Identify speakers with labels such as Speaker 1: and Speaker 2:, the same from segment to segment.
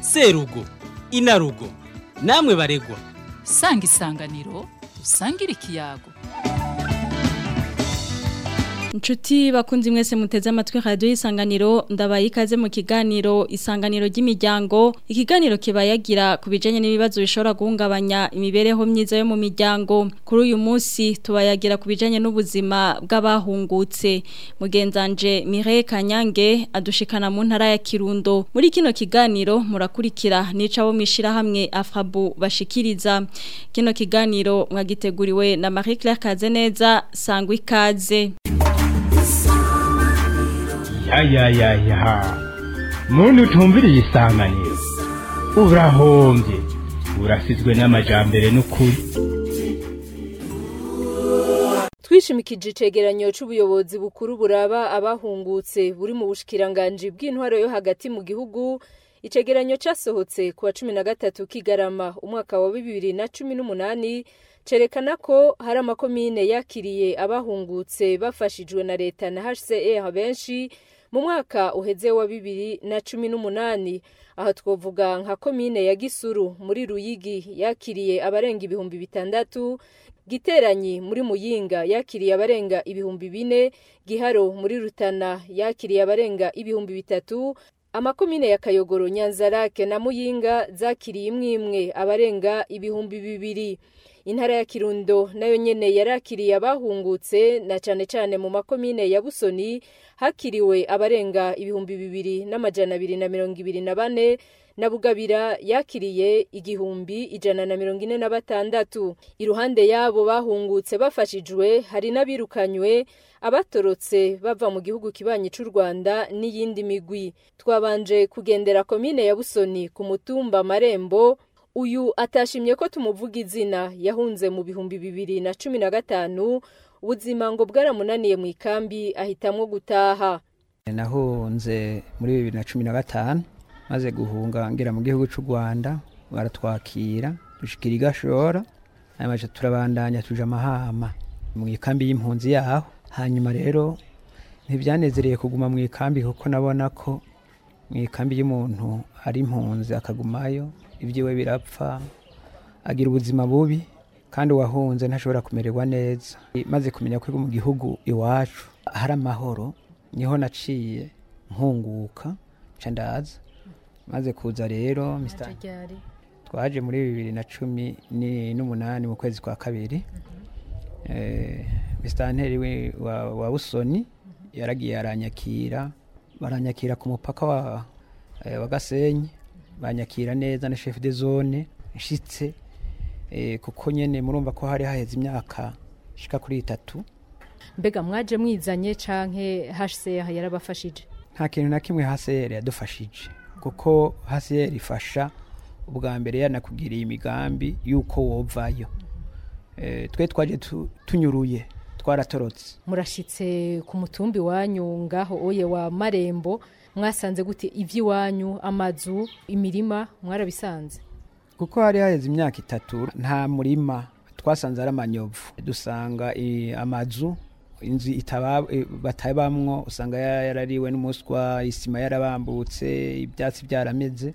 Speaker 1: serugo inarugo namwe baregwa
Speaker 2: sanga isanganiro dusangire ikiyago
Speaker 3: inshuti bakunze mwese muteze amatwi radiyo isanganiro ndabaye ikaze mu kiganiro isanganiro ry'imiryango ikiganiro kibayagira ku bijyanye n'ibibazo bishobora guhungabanya imibereho myiza yo mu miryango kuri uyu munsi tubayagira ku bijyanye n'ubuzima bw'abahungutse mugenzanje mire kanyange adushikana mu ntara ya kirundo muri kino kiganiro murakurikira nica bo mwishyirahamwe afabu bashikiriza kino kiganiro mwagiteguriwe na marie claire kazeneza sangwa ikaze
Speaker 4: ayayaya muntu utumviriye isanganiro urahombye urasizwe n'amajambere n'ukuri
Speaker 5: twishimikije icegeranyo cy’ubuyobozi bukuru buraba abahungutse buri mu bushikiranganji bw'intwaro yo hagati mu gihugu icegeranyo cyasohotse ku wa cumi na gatatu kigarama umwaka wa bibiri na cumi n'umunani cerekana ko hari amakomine yakiriye abahungutse bafashijwe na leta na hcr benshi mu mwaka uheze wa bibiri na cumi n'umunani aha twavuga nka komine ya gisuru muri ruyigi yakiriye abarenga ibihumbi bitandatu giteranyi muri muyinga yakiriye abarenga ibihumbi bine giharo muri rutana yakiriye abarenga ibihumbi bitatu amakomine ya kayogoro nyanzarake na muyinga zakiriye imwe imwe abarenga ibihumbi bibiri intara ya kirundo nayo nyene yarakiriye abahungutse na cyane cyane mu makomine ya busoni hakiriwe abarenga ibihumbi bibiri n’amajyana abiri na mirongo ibiri na bane na bugabira yakiriye igihumbi ijana na mirongo ine na batandatu iruhande y'abo bahungutse bafashijwe hari n'abirukanywe abatorotse bava mu gihugu kibanyi cy'u rwanda n'iyindi migwi twabanje kugendera komine ya busoni ku mutumba marembo uyu atashimye ko tumuvuga izina yahunze mu bihumbi bibiri na cumi na gatanu ubuzima ngo bwaramunaniye mu ikambi ahitamo gutaha
Speaker 6: nahunze muri bibiri na cumi na gatanu maze guhunga ngera mu gihugu cy'u rwanda baratwakira dushyikira igashora hanyuma turabandanya tuje amahama mu ikambi y'impunzi yaho hanyuma rero ntibyanezereye kuguma mu ikambi kuko nabona ko mu ikambi y'umuntu ari impunzi akagumayo ibyiwe birapfa agira ubuzima bubi kandi uwahunze ntashobora kumererwa neza maze kumenya ko mu gihugu iwacu hari amahoro niho naciye nkunguka ndaza maze kuza rero twaje muri bibiri na cumi n'umunani mu kwezi kwa kabiri eh, misitanteri wa busoni yaragiye aranyakira baranyakira ku mupaka wa eh, gasenyi banyakira neza na chef de zone nshitse eh, kuko nyine murumva ko hari haheze imyaka ishika kuri itatu
Speaker 5: mbega mwaje mwizanye canke HCR yarabafashije
Speaker 6: nta kintu na kimwe HCR yadufashije kuko HCR ifasha ubwa mbere yanakugiriye imigambi yuko wovayo eh, twe twaje tunyuruye twaratorotse
Speaker 5: murashitse ku mutumbi wanyu ngaho oye wa marembo mwasanze gute iby'iwanyu amazu imirima mwarabisanze
Speaker 6: kuko hari haheze imyaka itatu nta murima twasanze ari amanyovu dusanga amazu inzu e, batabamwo usanga yarariwe n'umuswa isima yarabambutse ibyatsi byarameze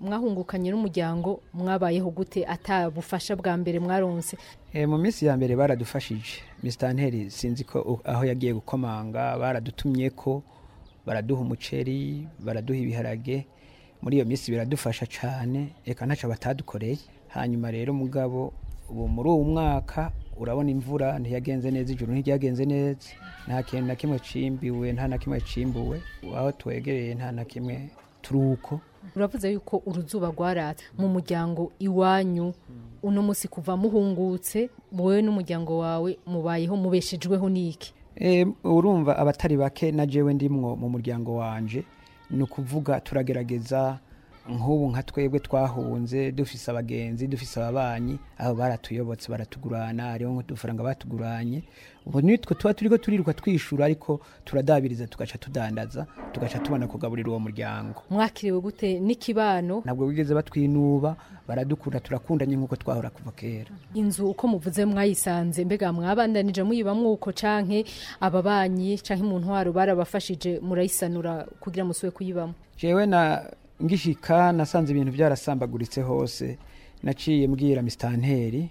Speaker 5: mwahungukanye n'umuryango mwabayeho gute atabufasha bwa mbere mwaronse eh,
Speaker 6: mu minsi ya mbere baradufashije misitanteri sinzi ko aho yagiye gukomanga baradutumye ko baraduha umuceri baraduha ibiharage muri iyo minsi biradufasha cyane reka ntacyo batadukoreye hanyuma rero umugabo ubu muri uwo mwaka urabona imvura ntiyagenze neza ijoro ntiryagenze neza nta kintu na kimwe cimbiwe nta na kimwe cimbuwe aho twegereye nta na kimwe turuko.:
Speaker 5: uravuze yuko uruzuba rwaratse mu muryango iwanyu uno munsi kuva muhungutse wowe n'umuryango wawe mubayeho mubeshejweho n'iki eh,
Speaker 6: urumva abatari bake na jewe ndimwo mu muryango wanjye ni ukuvuga turagerageza nk'ubu nka twebwe twahunze dufise abagenzi dufise ababanyi aho baratuyobotse baratugurana hariho nk'udufaranga batuguranye ubu nitwe tuba turi ko twishura ariko turadabiriza tugaca tudandaza tugaca tubona kugaburira uwo muryango
Speaker 5: mwakiriwe gute n'ikibano
Speaker 6: ntabwo wigeze batwinuba baradukunda turakundanye nk'uko twahora kuva kera
Speaker 5: inzu uko muvuze mwayisanze mbega mwabandanije muyiba mwuko canke ababanyi canke mu ntwaro barabafashije murayisanura kugira musube kuyibamo
Speaker 6: jewe na ngishika nasanze ibintu byarasambaguritse hose naciye mbwira misitanteri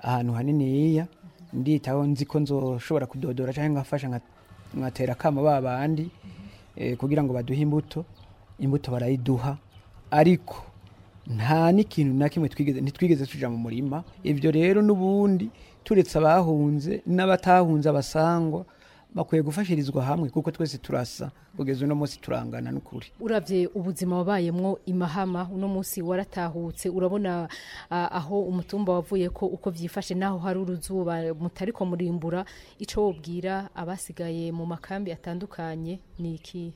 Speaker 6: ahantu hanini haniniya nditaho nzi ko nzoshobora kudodora cyangwa nkafasha nkatera akamo ba bandi eh, kugira ngo baduhe imbuto imbuto barayiduha ariko nta n'ikintu na kimwe ntitwigeze tujya mu murima ibyo rero n'ubundi turetse abahunze n'abatahunze abasangwa bakwiye gufashirizwa hamwe kuko twese turasa kugeza uno munsi turangana n'ukuri
Speaker 5: urabye ubuzima wabayemwo imahama uno munsi waratahutse urabona aho umutumba wavuye ko uko byifashe naho hari uruzuba mutariko murimbura icyo wobwira abasigaye mu makambi atandukanye ni iki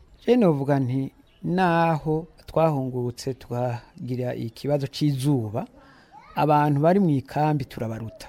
Speaker 6: uvuga nti naho twahungurutse tukagira ikibazo cy'izuba abantu bari mu ikambi turabaruta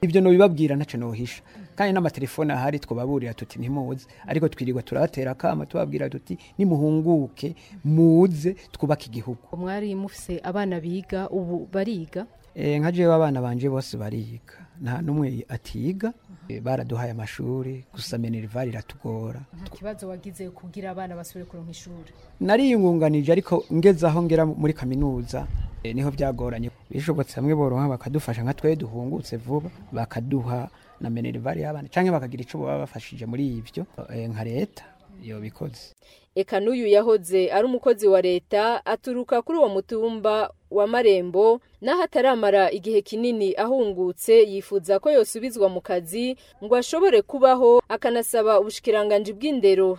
Speaker 6: ibyo ntubibabwira ntacyo ntuhisha kandi n'amatelefone ahari twababurira tuti ntimuze ariko twirirwa turabatera akama tubabwira tuti nimuhunguke muze twubake igihugu
Speaker 5: umwari mufise abana biga ubu bariga
Speaker 6: Eh, nka jewe abana banje bose bariga nta n'umwe atiga eh, baraduhaye amashuri gusa minerivare iratugora
Speaker 5: nta kibazo wagize kugira abana basubire kuronka ishuri
Speaker 6: nariyungunganije ariko ngeze aho ngera muri kaminuza eh, niho byagoranye bishobotse hamwe boroha bakadufasha nka twe duhungutse vuba bakaduha na minerivare y'abana cyangwa bakagira icyo baba bafashije muri ibyo nka leta yobikoze
Speaker 5: eka n'uyu yahoze ari umukozi wa leta aturuka kuri uwo mutumba wa marembo n'aho ataramara igihe kinini ahungutse yifuza ko yosubizwa mu kazi ngo ashobore kubaho akanasaba ubushikiranganji bw'indero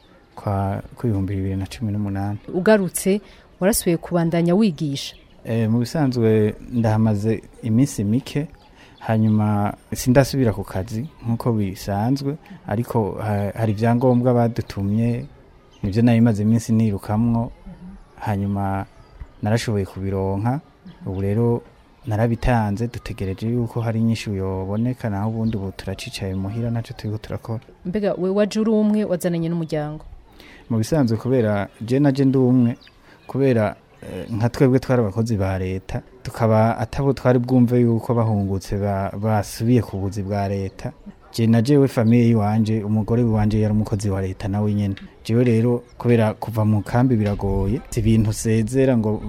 Speaker 7: kwa ibihumbi bibiri na cumi n'umunani
Speaker 5: ugarutse warasuye kubandanya wigisha
Speaker 7: eh, mu bisanzwe ndahamaze iminsi mike hanyuma sindasubira ku kazi nk'uko bisanzwe ariko hari ibyangombwa badutumye nibyo nayo imaze iminsi nirukamwo mhm. hanyuma narashoboye kubironka ubu rero narabitanze dutegereje yuko hari inyinshi uyoboneka naho ubundi ubu turacicaye muhira nacyo turiho turakora
Speaker 5: mbega we wajya uri umwe wazananye n'umuryango
Speaker 7: mu bisanzwe kubera jenage ndi umwe kubera eh, nka twebwe twari abakozi ba leta tukaba atabo twari bwumve yuko bahungutse basubiye ku buzi bwa leta na jewe famiye iwanje umugore wanje yari umukozi wa leta nawe nyene jewe rero kubera kuva mu kambi biragoye si ibintu sezera ngo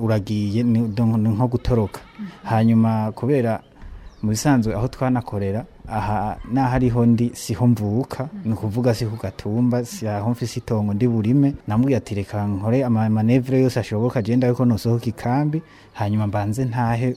Speaker 7: uragiye ni nko gutoroka hanyuma kubera mu bisanzwe aho twanakorera aha n'ahariho ndi siho mvuka ni ukuvuga siho gatumba si aho mfise itongo ndi burime namubwiye ati reka nkore amamanevure yose ashoboka agenda yuko nosohoka ikambi hanyuma mbanze ntahe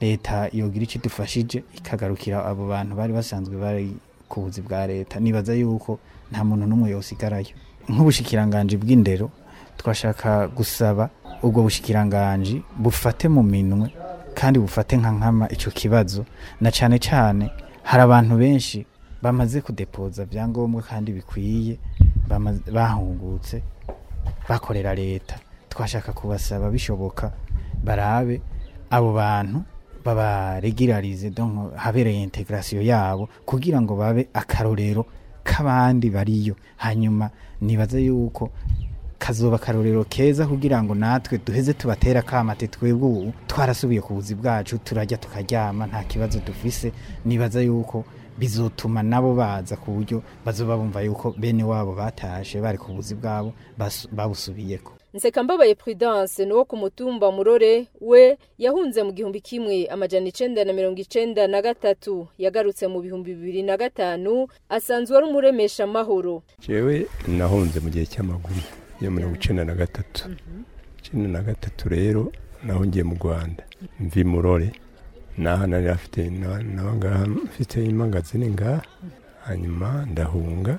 Speaker 7: leta yogira icyo idufashije ikagarukira abo bantu bari basanzwe bari ku buzi bwa leta nibaza yuko nta muntu n'umwe yosigarayo nk'ubushikiranganji bw'indero twashaka gusaba ubwo bushikiranganji bufate mu minwe kandi bufate nka nkama icyo kibazo na cyane cyane hari abantu benshi bamaze kudepoza byangombwa kandi bikwiye bahungutse bakorera leta twashaka kubasaba bishoboka barabe abo bantu babaregirarize habereye integarasiyo yabo kugira ngo babe akarorero k'abandi bariyo hanyuma nibaza yuko kazuba akarorero keza kugira ngo natwe duheze tubatera akamate twebwe ubu twarasubiye ku buzi bwacu turajya tukaryama nta kibazo dufise nibaza yuko bizotuma nabo baza ku buryo bazoba bumva yuko bene wabo batashe bari ku buzi bwabo ko
Speaker 5: nsekambabaye prudence ni uwo ku mutumba murore we yahunze mu gihumbi kimwe amajana icenda na mirongo icenda na gatatu yagarutse mu bihumbi bibiri na gatanu asanzwe ari umuremesha amahoro
Speaker 8: jewe nahunze mu gihe cy'amaguru ya mirongo icenda na gatatu mhm. icenda na gatatu rero nahungiye mu rwanda mvi murore naha nari afite nabangaha mfite impangazini ngaha hanyuma ndahunga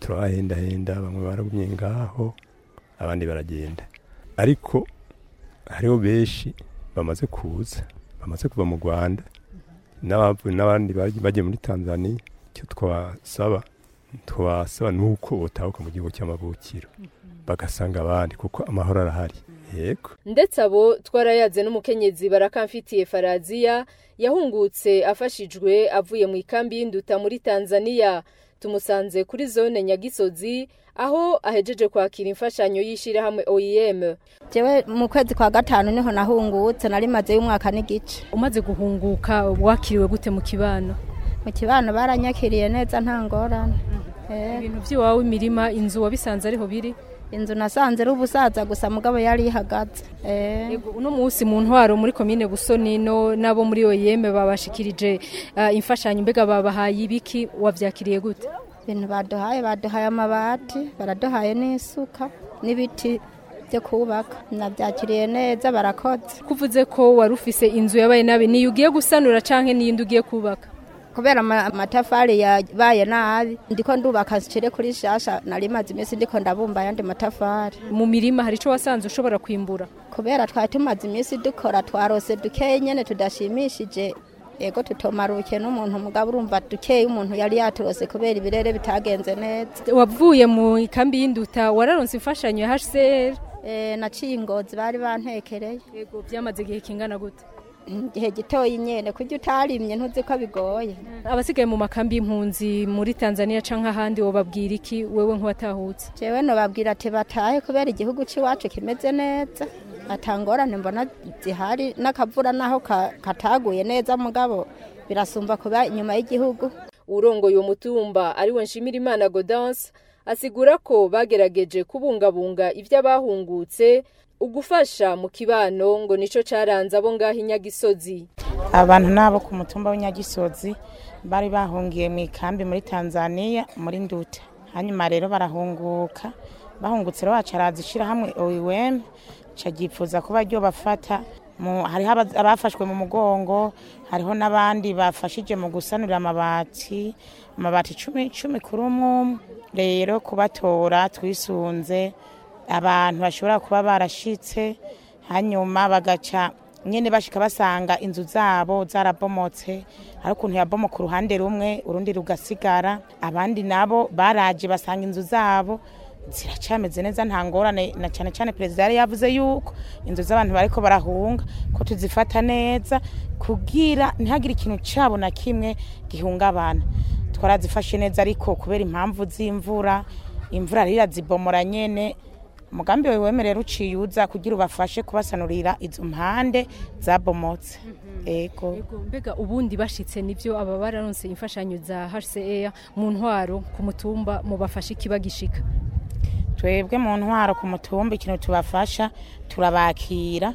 Speaker 8: turabahendahenda bamwe baragumye ngaho abandi baragenda ariko hariho benshi bamaze kuza bamaze kuva mu rwanda n'abandi bagiye muri tanzania icyo twasaba twasaba ni uko batahuka mu gihugu cy'amavukiro bagasanga abandi kuko amahoro arahari yego
Speaker 5: ndetse abo twarayaze n'umukenyezi barakamfitiye faraziya yahungutse afashijwe avuye mu ikambi y'induta muri tanzania tumusanze kuri zone nyagisozi aho ahejeje kwakira imfashanyo y'ishyirahamwe OIM e
Speaker 9: jewe mu kwezi kwa gatanu niho nahungutse nari maze y'umwaka n'igice
Speaker 10: umaze guhunguka wakiriwe gute mu kibano
Speaker 9: mu kibano baranyakiriye neza nta ngorane mm-hmm.
Speaker 10: ibintu by'iwawe imirima inzu wabisanze ariho biri
Speaker 9: inzu nasanze ari ubusaza gusa mugabo yari yihagatse eh.
Speaker 10: uno munsi mu ntwaro muri komine busonino n'abo muri iyo yeme babashikirije eh, imfashanyo mbega babahaye ibiki wabyakiriye gute
Speaker 9: ibintu baduhaye baduhaye amabati baraduhaye n'isuka n'ibiti byo kubaka nabyakiriye neza barakoze
Speaker 10: kuvuze ko wari ufise inzu yabaye nabi niyo ugiye gusanura cyangwa n'iyindi ugiye kubaka
Speaker 9: kubera amatafari yabaye nabi ndiko ndubaka zikiri kuri shasha nari maze iminsi ndiko ndabumba ayandi matafari
Speaker 10: mu mirima hari icyo wasanze ushobora kwimbura
Speaker 9: kubera twari tumaze iminsi dukora twarose dukeye nyene tudashimishije ego tutomaruke n'umuntu mugabo urumva dukeye umuntu yari yaturose kubera ibirere bitagenze neza
Speaker 10: wavuye mu ikambi y'induta wararonse imfashanyo ya HCR
Speaker 9: eh, naciye ingozi bari bantekereye
Speaker 10: ego byamaze igihe kingana gute
Speaker 9: igihe gitoya inyene kujya utarimye ntuzi ko bigoye
Speaker 10: abasigaye mu makambi y'impunzi muri tanzania cyangwa ahandi babwira iki wewe nk'uwatahutse
Speaker 9: jewe nobabwira ati batahe kubera igihugu cy'iwacu kimeze neza atangorane mbona zihari n'akavura naho kataguye neza mugabo birasumba kuba inyuma y'igihugu
Speaker 5: urongoye umutumba ariwe nshimirimana godanse asigura ko bagerageje kubungabunga ibyo abahungutse ugufasha mu kibano ngo nicyo cyaranze abo ngaho i nyagisozi
Speaker 11: abantu n’abo ku mutumba w'inyagisozi bari bahungiye mu ikambi muri tanzania muri nduta hanyuma rero barahunguka bahungutse rero araza ishyirahamwe oyiwemu cyagifuza kuba ryo bafata hariho abafashwe mu mugongo hariho n'abandi bafashije mu gusanura amabati amabati icumi icumi kuri umwe rero kubatora twisunze abantu bashobora kuba barashitse hanyuma bagaca nyine bashika basanga inzu zabo zarabomotse hari ukuntu yaboma ku ruhande rumwe urundi rugasigara abandi nabo baraje basanga inzu zabo ziracameze neza nta ngorane na cyane cyane perezida yari yavuze yuko inzu z'abantu bariko barahunga ko tuzifata neza kugira ntihagire ikintu cyabo na kimwe gihungabana twarazifashe neza ariko kubera impamvu z'imvura imvura rirazibomora nyene umugambi wawe wemerera uciye uza kugira ubafashe kubasanurira izo mpande zabomotse mhm.
Speaker 10: yego mbega ubundi bashyitse nibyo aba bararonse imfashanyo za hca mu ntwaro ku mutumba mubafashe ikibagishika
Speaker 11: twebwe mu ntwaro ku mutumba ikintu tubafasha turabakira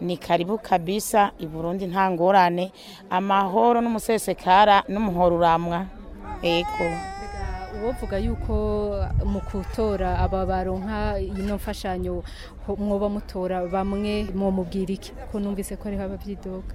Speaker 10: ni
Speaker 11: karibu kabisa i Burundi nta ngorane amahoro n'umusesekara n'umuhoro uramwa eko
Speaker 10: uwovuga yuko mu kutora aba baronka ino mfashanyo mwoba mutora bamwe mumubwira iki ko numvise ko ariho
Speaker 11: ababyidoga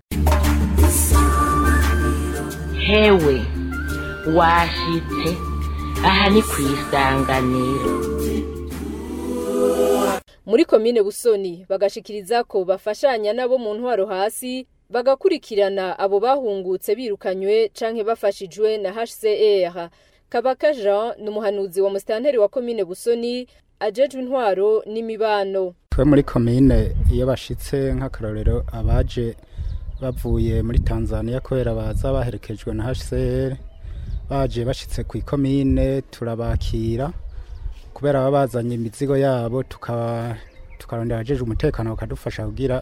Speaker 12: hewe washyitse aha ni ku isanganiro
Speaker 5: muri komine busoni bagashikiriza ko bafashanya nabo mu ntwaro hasi bagakurikirana abo bahungutse birukanywe canke bafashijwe na HCR Kabaka Jean ni umuhanuzi wa musitanteri wa komine Busoni Ajeje intwaro n'imibano
Speaker 13: twe muri komine iyo bashyitse nk'akarorero abaje bavuye muri Tanzania kubera baza baherekejwe na HCR baje bashyitse ku ikomine turabakira kubera baba bazanye imizigo yabo tukarondera abajeje umutekano bakadufasha kugira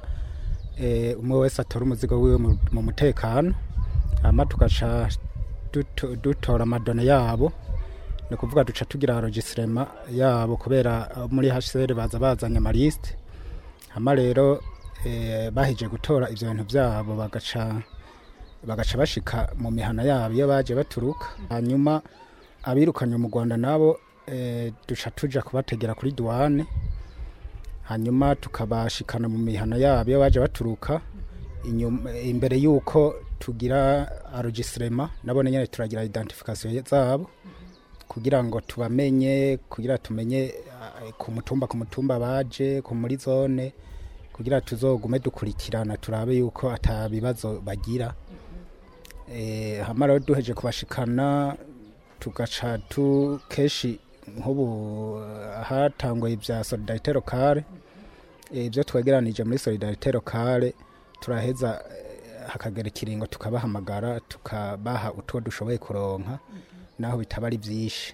Speaker 13: eh, umwe wese atora umuzigo wiwe mu mutekano hanyuma tugaca dutora amadone yabo ni ukuvuga duca tugira rogisirema yabo kubera muri hsr baza bazanye amalisite hanyuma rero eh, bahije gutora ibyo bintu byabo bagaca bagaca bashika mu mihana yabo iyo baje baturuka hanyuma abirukanye mu rwanda nabo eh, duca tujya kubategera kuri duwane hanyuma tukabashikana mu mihana yabo iyo baje baturuka imbere y'uko tugira arogisirema nabo nyine turagira identification zabo kugira ngo tubamenye kugira tumenye eh, ku mutumba ku mutumba baje ku muri zone kugira tuzogume dukurikirana turabe yuko atabibazo bagira Eh, hamara rero duheje kubashikana tugaca tu keshi nk'ubu eh, hatangwa ibya solidarite lokale eh, ibyo twegeranije muri solidarite lokale turaheza hakagera ikiringo tukabahamagara tukabaha utwo dushoboye kuronka naho bitaba ari byinshi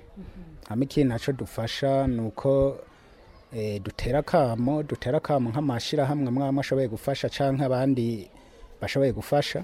Speaker 13: hamwe ikindi nacyo dufasha ni uko dutera akamo dutera akamo nk'amashyirahamwe mwamwe ashoboye gufasha cyangwa abandi bashoboye gufasha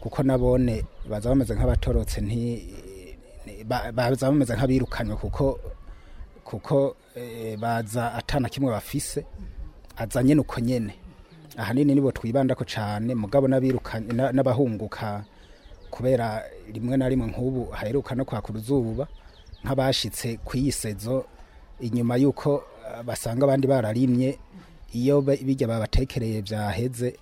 Speaker 13: kuko nabone baza bameze nk'abatorotse baza bameze nk'abirukanywe kuko kuko eh, baza atana kimwe bafise azanye nuko nyene ahanini nibo ko cyane mugabo n'abirukanye n'abahunguka kubera rimwe na rimwe nk'ubu haheruka no kwaka uruzuba nk'abashitse ku yisezo inyuma y'uko eh, basanga abandi bararimye iyo bijya babatekereye byaheze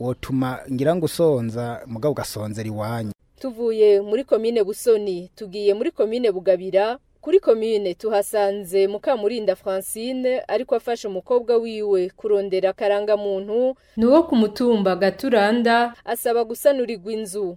Speaker 13: wotuma ngira ngo usonza mugabo ugasonzera iwanyu
Speaker 5: tuvuye muri komine busoni tugiye muri komine bugabira kuri komine tuhasanze mukamurinda francine ariko afashe umukobwa wiwe kurondera akarangamuntu n'uwo ku mutumba gaturanda asaba gusanurirwa inzu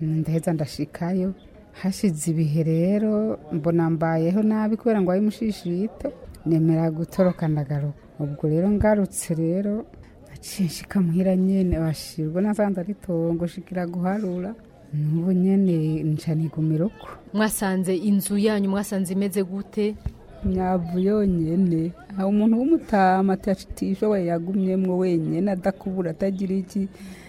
Speaker 14: ndaheza ndashikayo hashize ibihe rero mbona mbayeho nabi kubera ngo mushishito nemera gutoroka ndagaruka ubwo rero ngarutse rero naciye nshika muhira nyine bashirwa nasanze ari shikira guharura n'ubu nyine nshanirwa umiruko
Speaker 10: mwasanze inzu yanyu mwasanze imeze gute
Speaker 14: nyavu yonyine hari umuntu w'umutama atishoboye yagumyemo wenyine adakubura atagira iki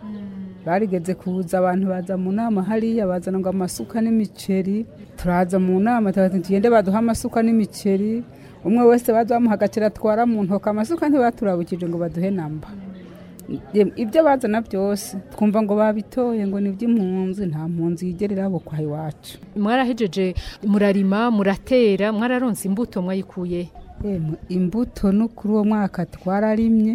Speaker 14: hmm. barigeze kuza abantu baza mu nama hariya bazana ngo amasuka n'imiceri turaza mu nama tugende baduha amasuka n'imiceri umwe wese baduha agaciro atwara mu ntoki amasuka ntibaturabukije ngo baduhe namba ibyo bazana byose twumva ngo babitoye ngo ni iby'impunzi nta mpunzi yigerera irabo kwa iwacu
Speaker 10: mwarahejeje murarima muratera mwararonse imbuto mwayikuye
Speaker 14: imbuto no kuri uwo mwaka twararimye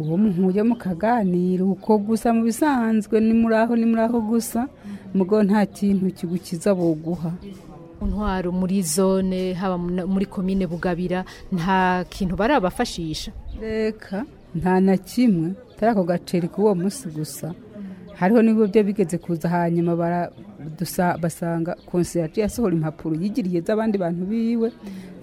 Speaker 14: ubu muhuye mukaganira uko gusa mu bisanzwe ni muri aho ni muri aho gusa mugabo nta kintu kigukiza buguha
Speaker 10: ntwaro muri zone haba muri komine bugabira nta kintu barabafashisha
Speaker 14: reka nta na kimwe atari ako gaceri k'uwo munsi gusa hariho n'ibigo bigeze kuza hanyuma basanga konseyati yasohora impapuro yigiriye z'abandi bantu biwe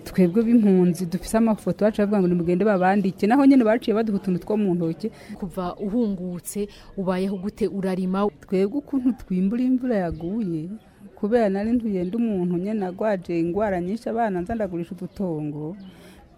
Speaker 14: twebwe b'impunzi dufite amafoto bacu bavuga ngo nimugende babandike naho nyine baciye baduha utuntu two mu ntoki
Speaker 10: kuva uhungutse ubayeho gute urarima
Speaker 14: twebwe ukuntu twimbura imvura yaguye kubera nari ntugende umuntu nyine agwaje indwara nyinshi abana nzandagurisha udutongo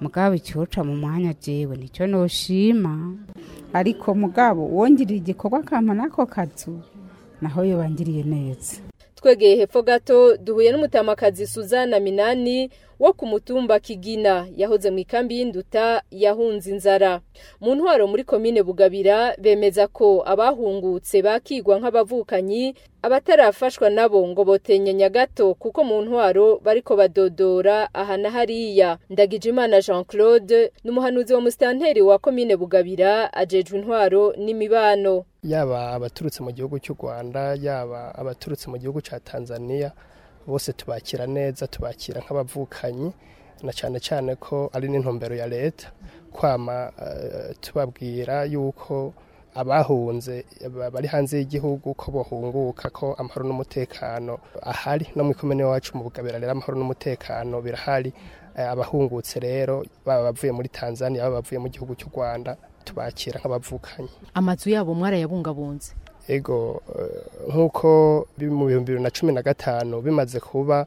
Speaker 14: mugabo ikiwuca mu mwanya byewe nicyo ntushima ariko mugabo wongereye igikorwa akamaro n'ako kazu naho yubangiriye neza
Speaker 5: twegeye hepfo gato duhuye n'umutamakazi suzana minani wo ku mutumba kigina yahoze mu ikambi y'induta yahunze inzara mu ntwaro muri komine bugabira bemeza ko abahungutse bakigwa nk'abavukanyi abatarafashwa nabo ngo botenyenya gato kuko mu ntwaro bariko badodora aha na hariya ndagijimana jean claude ni umuhanuzi wa musitanteri wa komine bugabira ajejwe intwaro n'imibano
Speaker 15: yaba abaturutse mu gihugu cy'u rwanda yaba abaturutse mu gihugu cya tanzania bose tubakira neza tubakira nk'abavukanyi na cyane cyane ko ari n'intumbero ya leta kwama eh, tubabwira yuko abahunze bari hanze y'igihugu ko bahunguka ko amahoro n'umutekano ahari no mu ikomene wacu mu bugabira rero amahoro n'umutekano birahari eh, abahungutse rero baba bavuye muri tanzania baba bavuye mu gihugu cy'u rwanda tubakira nk'abavukanye
Speaker 10: amazu yabo mwarayabungabunze
Speaker 15: ego eh, nk'uko mu bihumbi bibiri na cumi na gatanu bimaze kuba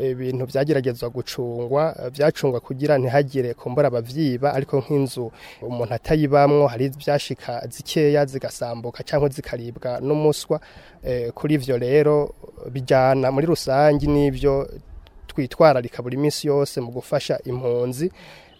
Speaker 15: Eh, ibintu byageragezwa gucungwa eh, byacungwa kugira ntihagire kumbura ababyiba ariko nk'inzu umuntu atayibamwo hari byashika zikeya zigasambuka cyangwa zikaribwa n'umuswa eh, kuri ivyo rero bijyana muri rusange n'ibyo twitwararika buri minsi yose mu gufasha impunzi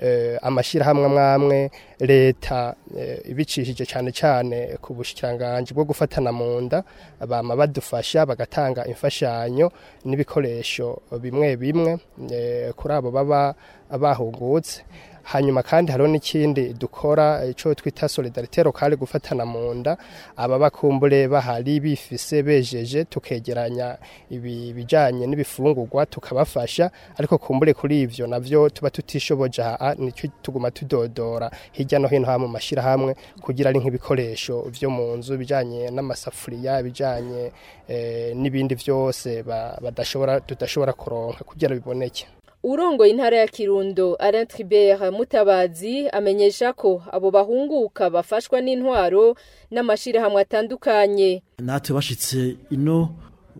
Speaker 15: Eh, amashyirahamwe amwe leta eh, ibicishije cyane cyane ku bushyikiranganji bwo gufatana mu nda bama badufasha bagatanga imfashanyo n'ibikoresho bimwe bimwe eh, kuri abo baba bahungutse hanyuma kandi hariho n'ikindi dukora icyo twita solidarite lokale gufatana mu nda ababakumbure bahari bifise bejeje tukegeranya ibi bijyanye n'ibifungugwa tukabafasha ariko kumbure kuri ibyo nabyo tuba tutishoboje aha nicyo tuguma tudodora hirya no hino ha mu mashyirahamwe kugira ari nk'ibikoresho byo mu nzu bijyanye n'amasafuriya bijyanye eh, n'ibindi byose badashobora tudashobora kuronka kugira biboneke
Speaker 5: urongoye intara ya kirundo Alain Tribert mutabazi amenyesha ko abo bahunguka bafashwa n'intwaro n'amashirahamwe atandukanye
Speaker 16: natwe bashitse ino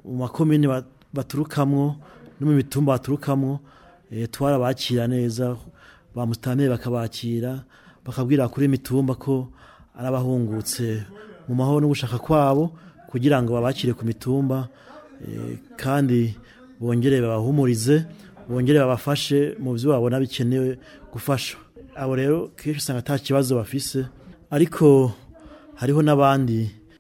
Speaker 16: mu makomine baturukamwo no mu mitumba baturukamo e, eh, twarabakira neza bamutameye bakabakira bakabwira kuri mitumba ko arabahungutse mu mahoro no gushaka kwabo kugira ngo babakire ku mitumba eh, kandi bongere babahumurize bongere babafashe mu byo babona bikenewe gufasha abo rero kenshi usanga nta kibazo bafise ariko hariho n'abandi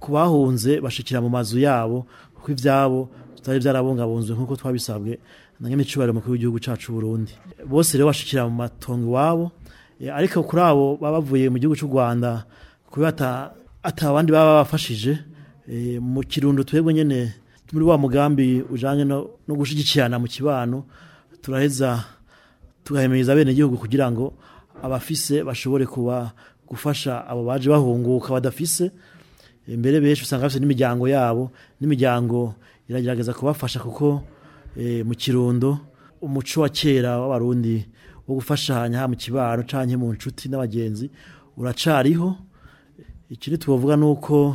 Speaker 16: ku bahunze bashikira mu mazu yabo kuko ibyabo tutari byarabungabunzwe nk'uko twabisabwe na nyamicubahiro mukuru w'igihugu cyacu Burundi bose rero bashikira mu matongo iwabo eh, ariko kuri abo baba bavuye mu gihugu cy'u Rwanda kubera atabandi baba bafashije eh, mu kirundo twebwe nyene muri wa mugambi ujanye no, no gushigikirana mu kibano turaheza tugahemeza bene igihugu kugira ngo abafise bashobore kuba gufasha abo baje bahunguka badafise imbere beshi usanga bafise n'imiryango yabo n'imiryango iragerageza kubafasha kuko Eh, mu kirundo umuco wa kera w'abarundi wo gufashanya mu kibano cyangwa mu nshuti n'abagenzi uracariho ikindi tubavuga ni uko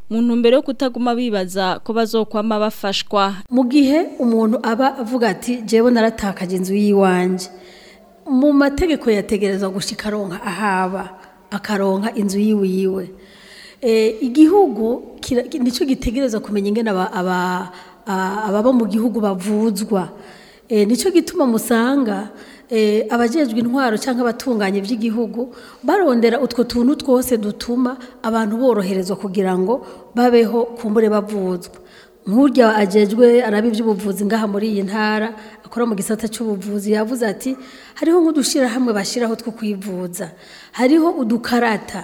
Speaker 16: mu
Speaker 3: ntumbero yo kutaguma bibaza ko bazokwama bafashwe gukoreshwa
Speaker 17: mu gihe umuntu aba avuga ati jebo naratakaje inzu y'iwanjye mu mategeko yategereza gushyika aronka ahaba akaronka inzu yiwe yiwe eh, igihugu nicyo gitegereza kumenya ingana ababa mu gihugu bavuzwa eh, nicyo gituma musanga eh, abajejwe intwaro cyangwa abatunganye by'igihugu barondera utwo tuntu twose dutuma abantu boroherezwa kugira ngo babeho kumbure bavuzwa nk'urya agejwe araba iby'ubuvuzi ngaha muri iyi ntara akora mu gisata cy'ubuvuzi yavuze ati hariho nk'udushyirahamwe bashyiraho two kwivuza hariho udukarata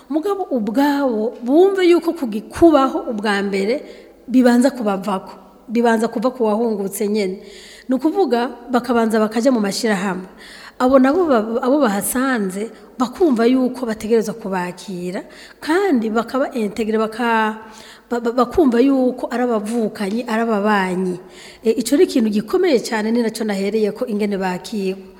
Speaker 17: mugabo ubwabo bumve yuko kubaho ubwa mbere bibanza kubavako bibanza kuva ku wahungutse nyine ni ukuvuga bakabanza bakajya mu mashyirahamwe abo nabo abo bahasanze bakumva yuko bategereza kubakira kandi bakaba integire bakumva yuko ari abavukanyi ari ababanyi e, icyo ni ikintu gikomeye cyane ni nacyo nahereye ko ingene bakirwa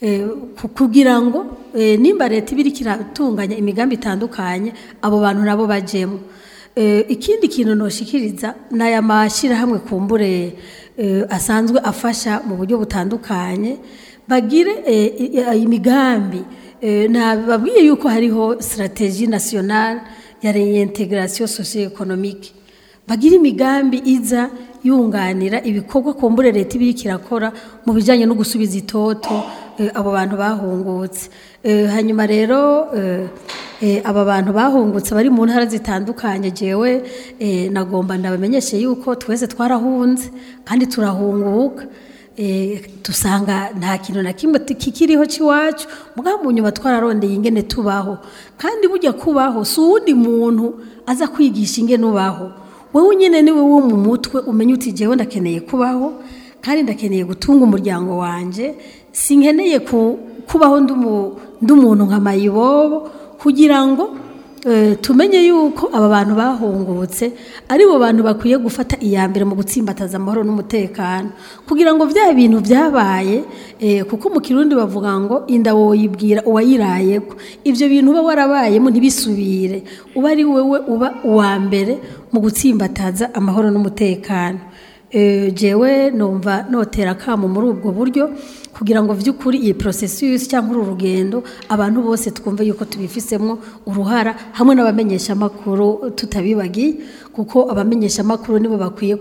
Speaker 17: eh, kugira ngo eh, nimba leta iba kiratunganya imigambi itandukanye abo bantu nabo bajyemo eh, ikindi kintu ntoshikiriza ni aya mashyirahamwe kumbure Eh, asanzwe afasha mu buryo butandukanye bagire eh, imigambi eh, babwiye yuko hariho sitarategi nasiyonari ya reintegarasiyo sosiyo ekonomike bagira imigambi iza yunganira ibikorwa kumbure leta iba irakora mu bijyanye no gusubiza itoto abo bantu bahungutse hanyuma rero Eh, aba bantu bahungutse bari mu ntara zitandukanye jewe eh, nagomba ndabamenyeshe yuko tweze twarahunze kandi turahunguka eh, dusanga nta kintu na kimwe kikiriho cy'iwacu mugabo mu nyuma twararondeye ingene tubaho kandi bujya kubaho si uwundi muntu aza kwigisha ingene ubaho wowe nyine niwe wo mu mutwe umenya uti jyewe ndakeneye kubaho kandi ndakeneye gutunga umuryango wanjye sinkeneye kubaho ndi umuntu nka mayibobo kugira ngo eh, tumenye yuko aba bantu bahungutse aribo bantu bakwiye gufata iya mbere mu gutsimbataza amahoro n'umutekano kugira ngo bya bintu byabaye eh, kuko mu kirundi bavuga ngo inda woyibwira uwayiraye ko ibyo bintu uba warabayemo ntibisubire uba ari wowe uba uwa mbere mu gutsimbataza amahoro n'umutekano Eh, jyewe numva notera akamu muri ubwo buryo kugira ngo by'ukuri iyi porosesiyusi cyangwa uru rugendo abantu bose twumve yuko tubifisemo uruhara hamwe n'abamenyeshamakuru tutabibagiye kuko abamenyeshamakuru nibo bakwiye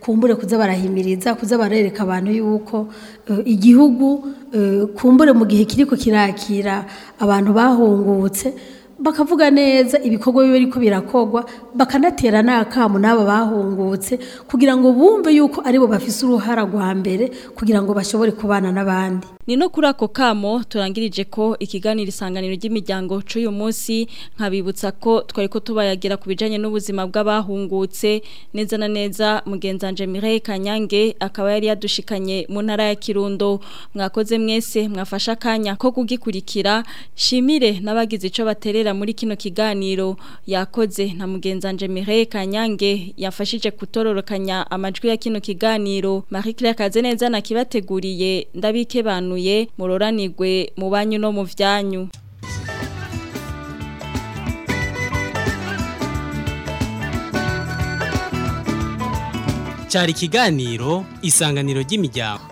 Speaker 17: kumbure kuza barahimiriza kuza barereka abantu yuko eh, igihugu eh, kumbure mu gihe kiriko kirakira abantu bahungutse bakavuga neza ibikorwa biba ariko birakogwa bakanatera n'akamu n'aba bahungutse kugira ngo bumve yuko aribo bafise uruhara rwa mbere kugira ngo bashobore kubana n'abandi
Speaker 3: ni no kuri ako kamo turangirije ko ikiganiro isanganiro ry'imiryango cy'uyu munsi nkabibutsa ko twari ko tubayagira ku bijyanye n'ubuzima bw'abahungutse neza na neza mugenzanje Mireille kanyange akaba yari yadushikanye mu ntara ya kirundo mwakoze mwese mwafasha akanya ko kugikurikira shimire n'abagize icyo baterera muri kino kiganiro yakoze na mugenzanje Mireille kanyange yafashije kutororokanya amajwi ya kino kiganiro marie claire kazeneza nakibateguriye ndabike bantu barabasobanuye muroranirwe mu banyu no mu byanyu
Speaker 1: cyari ikiganiro isanganiro ry'imiryango